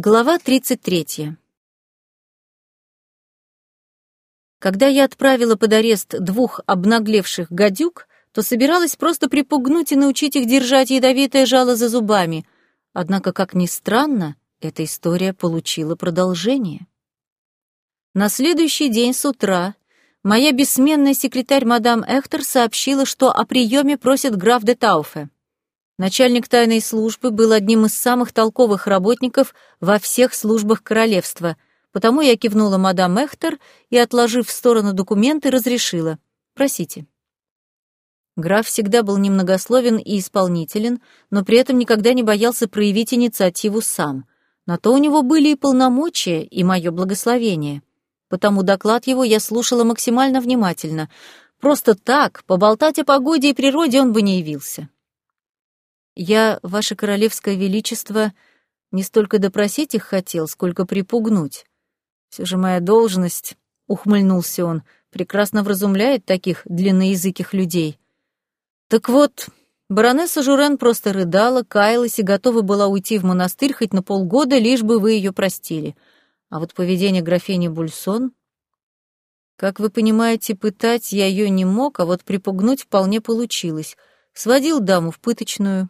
Глава 33. Когда я отправила под арест двух обнаглевших гадюк, то собиралась просто припугнуть и научить их держать ядовитое жало за зубами. Однако, как ни странно, эта история получила продолжение. На следующий день с утра моя бессменная секретарь мадам Эхтер сообщила, что о приеме просит граф де Тауфе. Начальник тайной службы был одним из самых толковых работников во всех службах королевства, потому я кивнула мадам Эхтер и, отложив в сторону документы, разрешила. «Просите». Граф всегда был немногословен и исполнителен, но при этом никогда не боялся проявить инициативу сам. На то у него были и полномочия, и мое благословение. Потому доклад его я слушала максимально внимательно. Просто так, поболтать о погоде и природе он бы не явился. Я, ваше королевское величество, не столько допросить их хотел, сколько припугнуть. Все же моя должность, — ухмыльнулся он, — прекрасно вразумляет таких длинноязыких людей. Так вот, баронесса Журен просто рыдала, каялась и готова была уйти в монастырь хоть на полгода, лишь бы вы ее простили. А вот поведение графини Бульсон... Как вы понимаете, пытать я ее не мог, а вот припугнуть вполне получилось. Сводил даму в пыточную,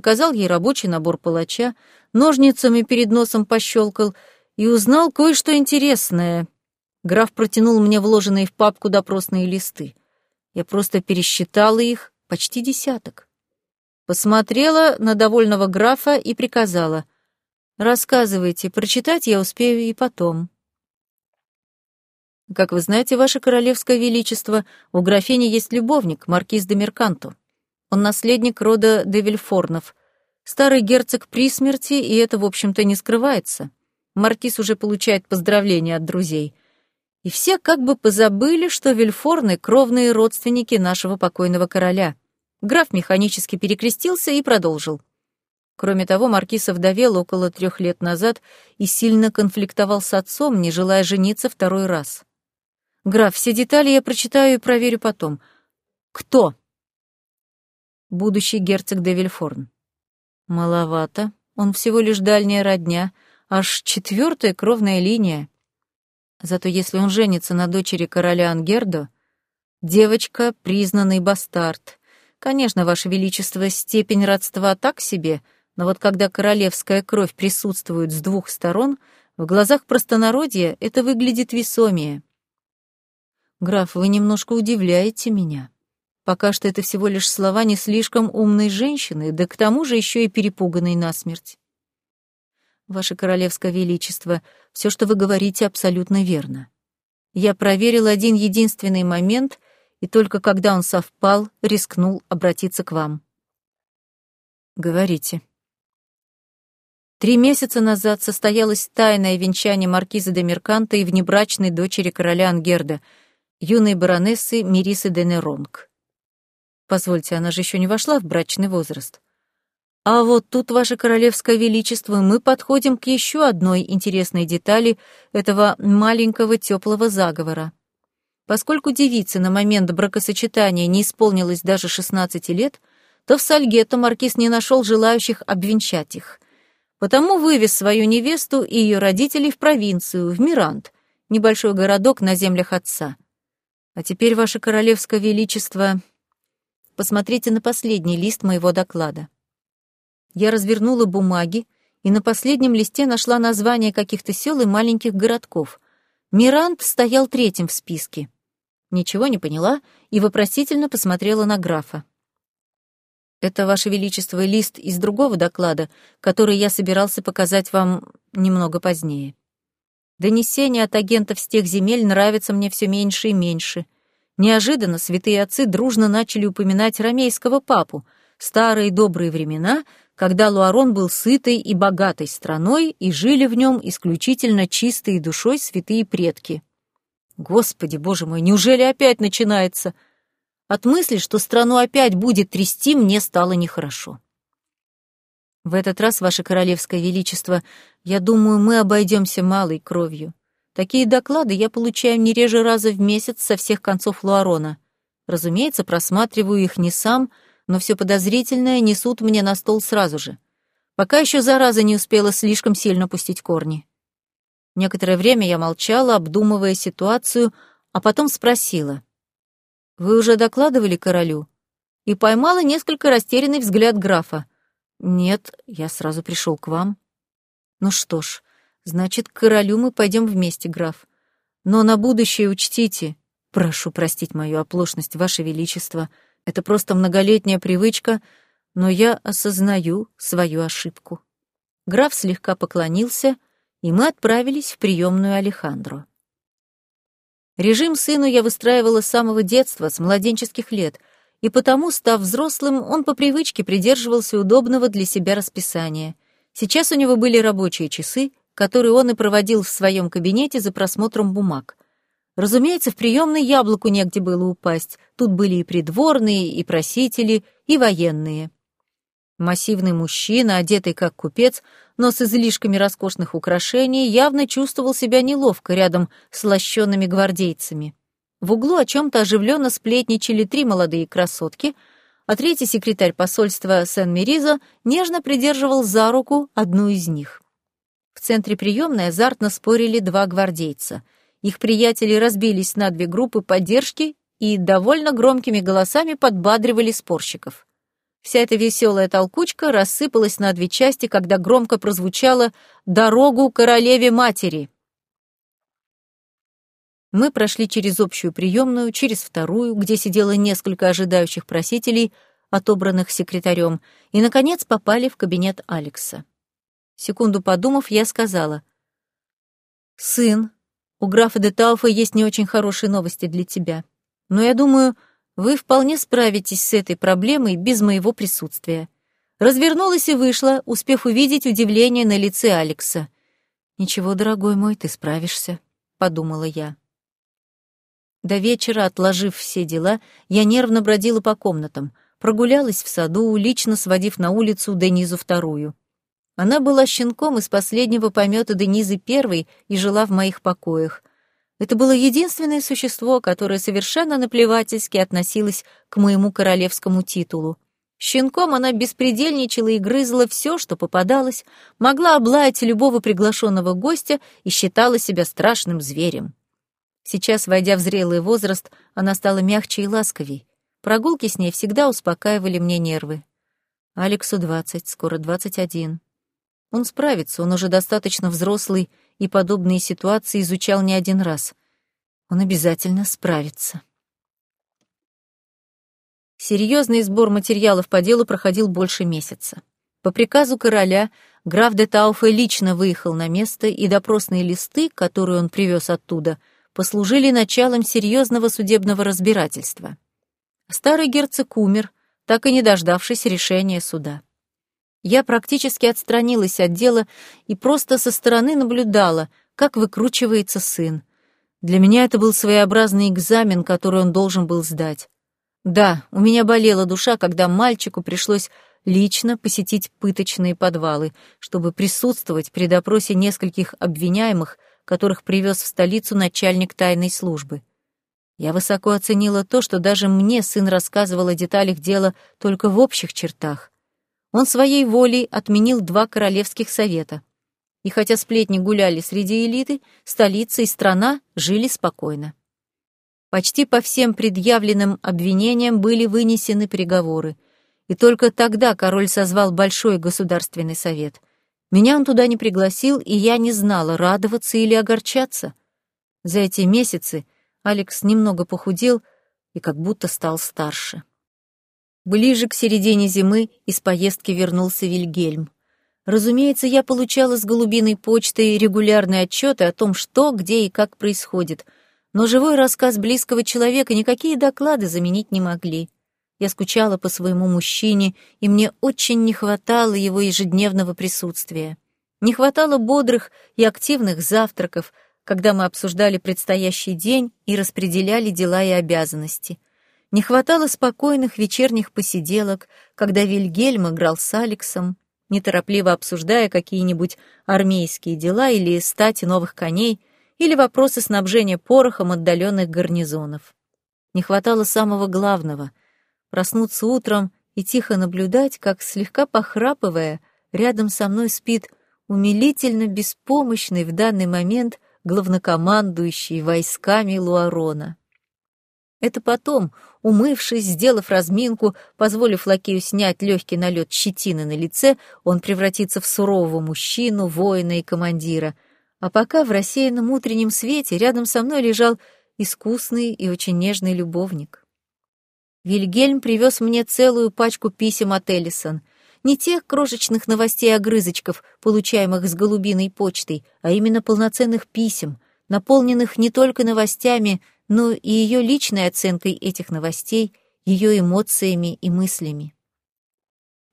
показал ей рабочий набор палача, ножницами перед носом пощелкал и узнал кое-что интересное. Граф протянул мне вложенные в папку допросные листы. Я просто пересчитала их, почти десяток. Посмотрела на довольного графа и приказала. «Рассказывайте, прочитать я успею и потом». Как вы знаете, ваше королевское величество, у графини есть любовник, маркиз де Мерканто. Он наследник рода де Вильфорнов. Старый герцог при смерти, и это, в общем-то, не скрывается. Маркиз уже получает поздравления от друзей. И все как бы позабыли, что Вильфорны — кровные родственники нашего покойного короля. Граф механически перекрестился и продолжил. Кроме того, маркиз овдовел около трех лет назад и сильно конфликтовал с отцом, не желая жениться второй раз. Граф, все детали я прочитаю и проверю потом. Кто будущий герцог де Вильфорн. Маловато, он всего лишь дальняя родня, аж четвертая кровная линия. Зато если он женится на дочери короля Ангердо, девочка — признанный бастард. Конечно, Ваше Величество, степень родства так себе, но вот когда королевская кровь присутствует с двух сторон, в глазах простонародья это выглядит весомее. Граф, вы немножко удивляете меня. Пока что это всего лишь слова не слишком умной женщины, да к тому же еще и перепуганной насмерть. Ваше Королевское Величество, все, что вы говорите, абсолютно верно. Я проверил один единственный момент, и только когда он совпал, рискнул обратиться к вам. Говорите. Три месяца назад состоялось тайное венчание маркиза де Мерканта и внебрачной дочери короля Ангерда, юной баронессы Мирисы де Неронг. Позвольте, она же еще не вошла в брачный возраст. А вот тут, Ваше Королевское Величество, мы подходим к еще одной интересной детали этого маленького теплого заговора. Поскольку девице на момент бракосочетания не исполнилось даже 16 лет, то в Сальгетто маркиз не нашел желающих обвенчать их. Потому вывез свою невесту и ее родителей в провинцию, в Мирант, небольшой городок на землях отца. А теперь, Ваше Королевское Величество, Посмотрите на последний лист моего доклада. Я развернула бумаги и на последнем листе нашла названия каких-то сел и маленьких городков. Мирант стоял третьим в списке. Ничего не поняла и вопросительно посмотрела на графа. Это, Ваше Величество, лист из другого доклада, который я собирался показать вам немного позднее. Донесения от агентов с тех земель нравятся мне все меньше и меньше — Неожиданно святые отцы дружно начали упоминать ромейского папу, старые добрые времена, когда Луарон был сытой и богатой страной, и жили в нем исключительно чистые душой святые предки. Господи, боже мой, неужели опять начинается? От мысли, что страну опять будет трясти, мне стало нехорошо. В этот раз, Ваше Королевское Величество, я думаю, мы обойдемся малой кровью. Такие доклады я получаю не реже раза в месяц со всех концов Луарона. Разумеется, просматриваю их не сам, но все подозрительное несут мне на стол сразу же. пока еще зараза не успела слишком сильно пустить корни. Некоторое время я молчала, обдумывая ситуацию, а потом спросила. «Вы уже докладывали королю?» И поймала несколько растерянный взгляд графа. «Нет, я сразу пришел к вам». «Ну что ж, значит, к королю мы пойдем вместе, граф. Но на будущее учтите. Прошу простить мою оплошность, ваше величество. Это просто многолетняя привычка, но я осознаю свою ошибку». Граф слегка поклонился — и мы отправились в приемную Алехандро. Режим сыну я выстраивала с самого детства, с младенческих лет, и потому, став взрослым, он по привычке придерживался удобного для себя расписания. Сейчас у него были рабочие часы, которые он и проводил в своем кабинете за просмотром бумаг. Разумеется, в приемной яблоку негде было упасть. Тут были и придворные, и просители, и военные. Массивный мужчина, одетый как купец, но с излишками роскошных украшений, явно чувствовал себя неловко рядом с лощенными гвардейцами. В углу о чем-то оживленно сплетничали три молодые красотки, а третий секретарь посольства Сен-Меризо нежно придерживал за руку одну из них. В центре приемной азартно спорили два гвардейца. Их приятели разбились на две группы поддержки и довольно громкими голосами подбадривали спорщиков. Вся эта веселая толкучка рассыпалась на две части, когда громко прозвучало «Дорогу королеве-матери». Мы прошли через общую приемную, через вторую, где сидело несколько ожидающих просителей, отобранных секретарем, и, наконец, попали в кабинет Алекса. Секунду подумав, я сказала, «Сын, у графа де Тауфа есть не очень хорошие новости для тебя, но я думаю, вы вполне справитесь с этой проблемой без моего присутствия. Развернулась и вышла, успев увидеть удивление на лице Алекса. «Ничего, дорогой мой, ты справишься», — подумала я. До вечера, отложив все дела, я нервно бродила по комнатам, прогулялась в саду, лично сводив на улицу Денизу вторую. Она была щенком из последнего помета Денизы первой и жила в моих покоях. Это было единственное существо, которое совершенно наплевательски относилось к моему королевскому титулу. Щенком она беспредельничала и грызла все, что попадалось, могла облаять любого приглашенного гостя и считала себя страшным зверем. Сейчас, войдя в зрелый возраст, она стала мягче и ласковей. Прогулки с ней всегда успокаивали мне нервы. Алексу двадцать, скоро двадцать один. Он справится, он уже достаточно взрослый и подобные ситуации изучал не один раз. Он обязательно справится. Серьезный сбор материалов по делу проходил больше месяца. По приказу короля граф де Тауфе лично выехал на место, и допросные листы, которые он привез оттуда, послужили началом серьезного судебного разбирательства. Старый герцог умер, так и не дождавшись решения суда. Я практически отстранилась от дела и просто со стороны наблюдала, как выкручивается сын. Для меня это был своеобразный экзамен, который он должен был сдать. Да, у меня болела душа, когда мальчику пришлось лично посетить пыточные подвалы, чтобы присутствовать при допросе нескольких обвиняемых, которых привез в столицу начальник тайной службы. Я высоко оценила то, что даже мне сын рассказывал о деталях дела только в общих чертах. Он своей волей отменил два королевских совета. И хотя сплетни гуляли среди элиты, столица и страна жили спокойно. Почти по всем предъявленным обвинениям были вынесены приговоры. И только тогда король созвал Большой государственный совет. Меня он туда не пригласил, и я не знала, радоваться или огорчаться. За эти месяцы Алекс немного похудел и как будто стал старше. Ближе к середине зимы из поездки вернулся Вильгельм. Разумеется, я получала с голубиной почтой регулярные отчеты о том, что, где и как происходит, но живой рассказ близкого человека никакие доклады заменить не могли. Я скучала по своему мужчине, и мне очень не хватало его ежедневного присутствия. Не хватало бодрых и активных завтраков, когда мы обсуждали предстоящий день и распределяли дела и обязанности — не хватало спокойных вечерних посиделок, когда Вильгельм играл с Алексом, неторопливо обсуждая какие-нибудь армейские дела или стати новых коней, или вопросы снабжения порохом отдаленных гарнизонов. Не хватало самого главного — проснуться утром и тихо наблюдать, как, слегка похрапывая, рядом со мной спит умилительно беспомощный в данный момент главнокомандующий войсками Луарона. Это потом, умывшись, сделав разминку, позволив лакею снять легкий налет щетины на лице, он превратится в сурового мужчину, воина и командира. А пока в рассеянном утреннем свете рядом со мной лежал искусный и очень нежный любовник. Вильгельм привез мне целую пачку писем от Эллисон. Не тех крошечных новостей-огрызочков, получаемых с голубиной почтой, а именно полноценных писем, наполненных не только новостями, но и ее личной оценкой этих новостей, ее эмоциями и мыслями.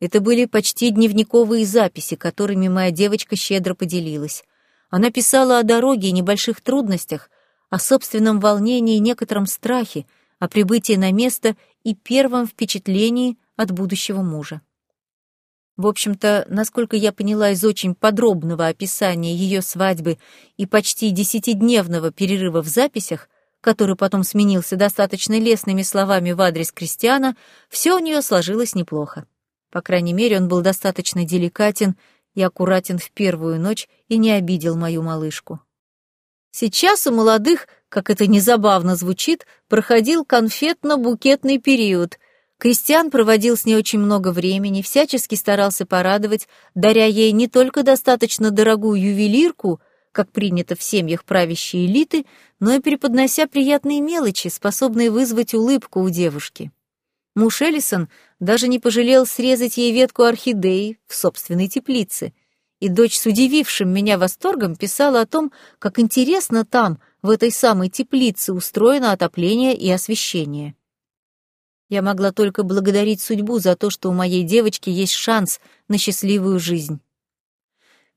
Это были почти дневниковые записи, которыми моя девочка щедро поделилась. Она писала о дороге и небольших трудностях, о собственном волнении и некотором страхе, о прибытии на место и первом впечатлении от будущего мужа. В общем-то, насколько я поняла из очень подробного описания ее свадьбы и почти десятидневного перерыва в записях, который потом сменился достаточно лестными словами в адрес Кристиана, все у нее сложилось неплохо. По крайней мере, он был достаточно деликатен и аккуратен в первую ночь и не обидел мою малышку. Сейчас у молодых, как это незабавно звучит, проходил конфетно-букетный период. Кристиан проводил с ней очень много времени, всячески старался порадовать, даря ей не только достаточно дорогую ювелирку — как принято в семьях правящей элиты, но и преподнося приятные мелочи, способные вызвать улыбку у девушки. Муж Эллисон даже не пожалел срезать ей ветку орхидеи в собственной теплице, и дочь с удивившим меня восторгом писала о том, как интересно там, в этой самой теплице, устроено отопление и освещение. Я могла только благодарить судьбу за то, что у моей девочки есть шанс на счастливую жизнь.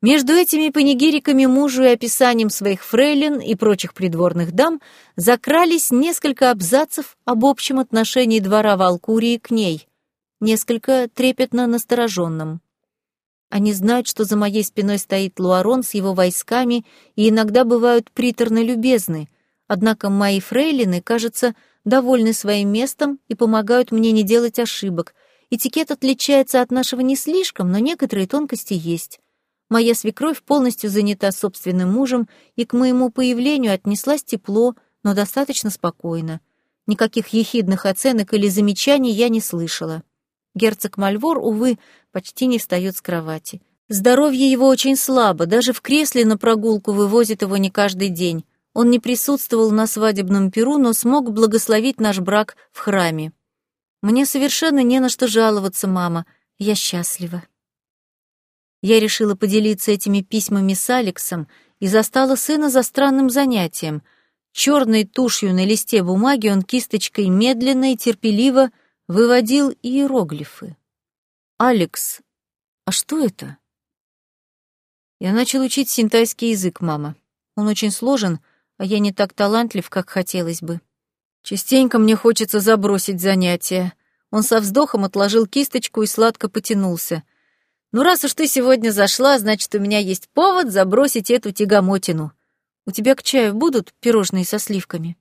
Между этими панигириками мужу и описанием своих фрейлин и прочих придворных дам закрались несколько абзацев об общем отношении двора Валкурии к ней, несколько трепетно настороженном. Они знают, что за моей спиной стоит Луарон с его войсками и иногда бывают приторно любезны, однако мои фрейлины, кажется, довольны своим местом и помогают мне не делать ошибок. Этикет отличается от нашего не слишком, но некоторые тонкости есть. Моя свекровь полностью занята собственным мужем и к моему появлению отнеслась тепло, но достаточно спокойно. Никаких ехидных оценок или замечаний я не слышала. Герцог Мальвор, увы, почти не встает с кровати. Здоровье его очень слабо, даже в кресле на прогулку вывозит его не каждый день. Он не присутствовал на свадебном перу, но смог благословить наш брак в храме. Мне совершенно не на что жаловаться, мама. Я счастлива. Я решила поделиться этими письмами с Алексом и застала сына за странным занятием. Черной тушью на листе бумаги он кисточкой медленно и терпеливо выводил иероглифы. «Алекс, а что это?» Я начал учить синтайский язык, мама. Он очень сложен, а я не так талантлив, как хотелось бы. Частенько мне хочется забросить занятия. Он со вздохом отложил кисточку и сладко потянулся — ну, раз уж ты сегодня зашла, значит, у меня есть повод забросить эту тягомотину. У тебя к чаю будут пирожные со сливками?»